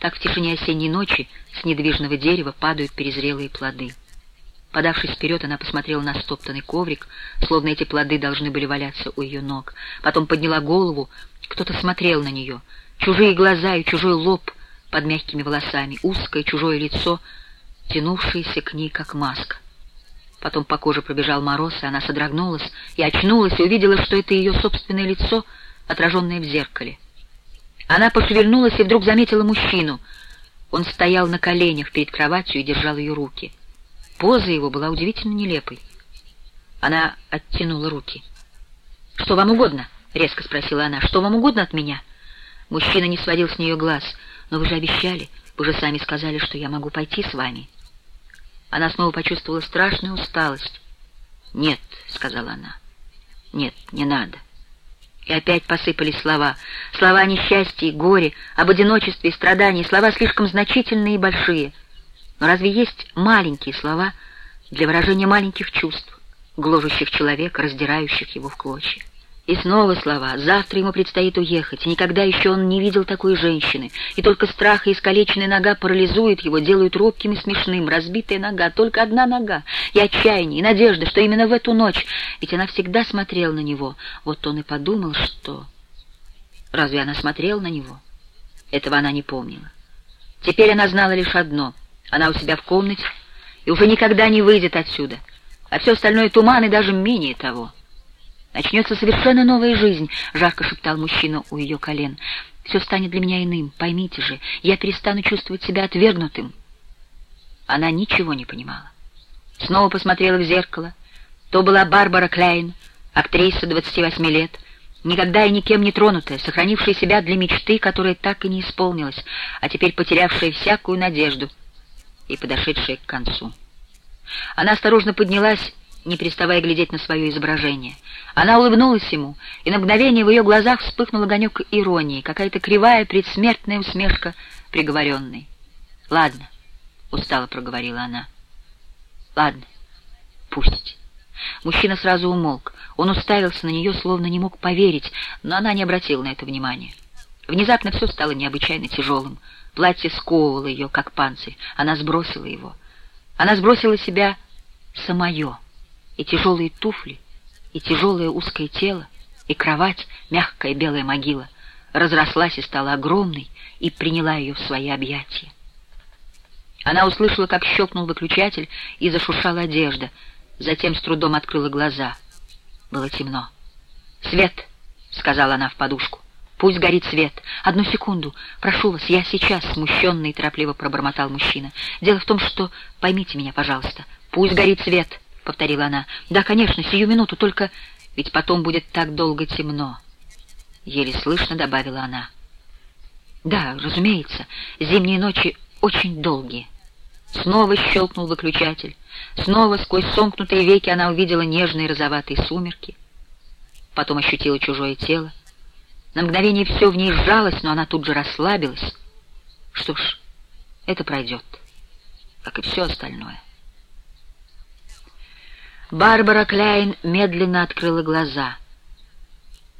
Так в тишине осенней ночи с недвижного дерева падают перезрелые плоды. Подавшись вперед, она посмотрела на стоптанный коврик, словно эти плоды должны были валяться у ее ног. Потом подняла голову, кто-то смотрел на нее. Чужие глаза и чужой лоб под мягкими волосами, узкое чужое лицо, тянувшееся к ней, как маска. Потом по коже пробежал мороз, и она содрогнулась, и очнулась, и увидела, что это ее собственное лицо, отраженное в зеркале. Она пошевельнулась и вдруг заметила мужчину. Он стоял на коленях перед кроватью и держал ее руки. Поза его была удивительно нелепой. Она оттянула руки. «Что вам угодно?» — резко спросила она. «Что вам угодно от меня?» Мужчина не сводил с нее глаз. «Но вы же обещали, вы же сами сказали, что я могу пойти с вами». Она снова почувствовала страшную усталость. «Нет», — сказала она, — «нет, не надо». И опять посыпались слова. Слова о несчастье и горе, об одиночестве и страдании, слова слишком значительные и большие. Но разве есть маленькие слова для выражения маленьких чувств, гложущих человека, раздирающих его в клочья? И снова слова. Завтра ему предстоит уехать, никогда еще он не видел такой женщины. И только страх и искалеченная нога парализуют его, делают робким и смешным. Разбитая нога, только одна нога. И отчаяние, и надежда, что именно в эту ночь. Ведь она всегда смотрела на него. Вот он и подумал, что... Разве она смотрела на него? Этого она не помнила. Теперь она знала лишь одно. Она у себя в комнате и уже никогда не выйдет отсюда. А все остальное туман и даже менее того — Начнется совершенно новая жизнь, — жарко шептал мужчина у ее колен. Все станет для меня иным, поймите же, я перестану чувствовать себя отвергнутым. Она ничего не понимала. Снова посмотрела в зеркало. То была Барбара Кляйн, актриса 28 лет, никогда и никем не тронутая, сохранившая себя для мечты, которая так и не исполнилась, а теперь потерявшая всякую надежду и подошедшая к концу. Она осторожно поднялась не переставая глядеть на свое изображение. Она улыбнулась ему, и на мгновение в ее глазах вспыхнул огонек иронии, какая-то кривая предсмертная усмешка приговоренной. «Ладно», — устало проговорила она. «Ладно, пусть». Мужчина сразу умолк. Он уставился на нее, словно не мог поверить, но она не обратила на это внимания. Внезапно все стало необычайно тяжелым. Платье сковывало ее, как панцирь. Она сбросила его. Она сбросила себя самое и тяжелые туфли, и тяжелое узкое тело, и кровать, мягкая белая могила, разрослась и стала огромной, и приняла ее в свои объятия. Она услышала, как щелкнул выключатель, и зашуршала одежда, затем с трудом открыла глаза. Было темно. «Свет!» — сказала она в подушку. «Пусть горит свет. Одну секунду. Прошу вас, я сейчас», — смущенно и торопливо пробормотал мужчина. «Дело в том, что... Поймите меня, пожалуйста. Пусть горит свет» повторила она. «Да, конечно, сию минуту, только... Ведь потом будет так долго темно». Еле слышно добавила она. «Да, разумеется, зимние ночи очень долгие». Снова щелкнул выключатель. Снова сквозь сомкнутые веки она увидела нежные розоватые сумерки. Потом ощутила чужое тело. На мгновение все в ней сжалось, но она тут же расслабилась. Что ж, это пройдет, как и все остальное. Барбара Кляйн медленно открыла глаза.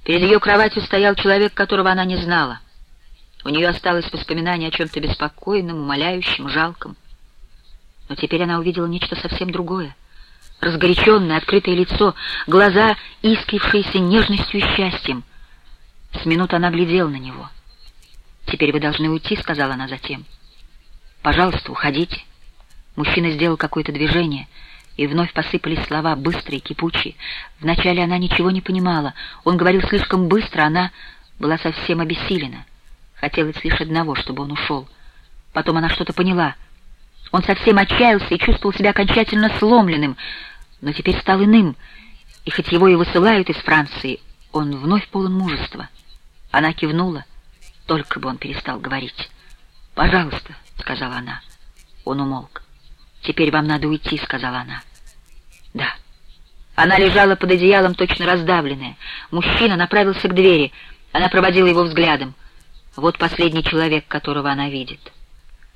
Перед ее кроватью стоял человек, которого она не знала. У нее осталось воспоминание о чем-то беспокойном, умоляющем, жалком. Но теперь она увидела нечто совсем другое. Разгоряченное, открытое лицо, глаза, искрившиеся нежностью и счастьем. С минут она глядела на него. «Теперь вы должны уйти», — сказала она затем. «Пожалуйста, уходите». Мужчина сделал какое-то движение — и вновь посыпались слова, быстрые, кипучие. Вначале она ничего не понимала. Он говорил слишком быстро, она была совсем обессилена. Хотелось лишь одного, чтобы он ушел. Потом она что-то поняла. Он совсем отчаялся и чувствовал себя окончательно сломленным, но теперь стал иным, и хоть его и высылают из Франции, он вновь полон мужества. Она кивнула, только бы он перестал говорить. «Пожалуйста», — сказала она. Он умолк. «Теперь вам надо уйти», — сказала она. Она лежала под одеялом, точно раздавленная. Мужчина направился к двери. Она проводила его взглядом. Вот последний человек, которого она видит.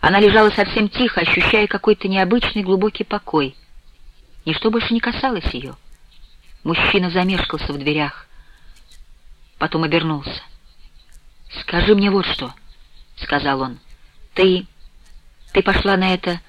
Она лежала совсем тихо, ощущая какой-то необычный глубокий покой. Ничто больше не касалось ее. Мужчина замешкался в дверях. Потом обернулся. «Скажи мне вот что», — сказал он. Ты... ты пошла на это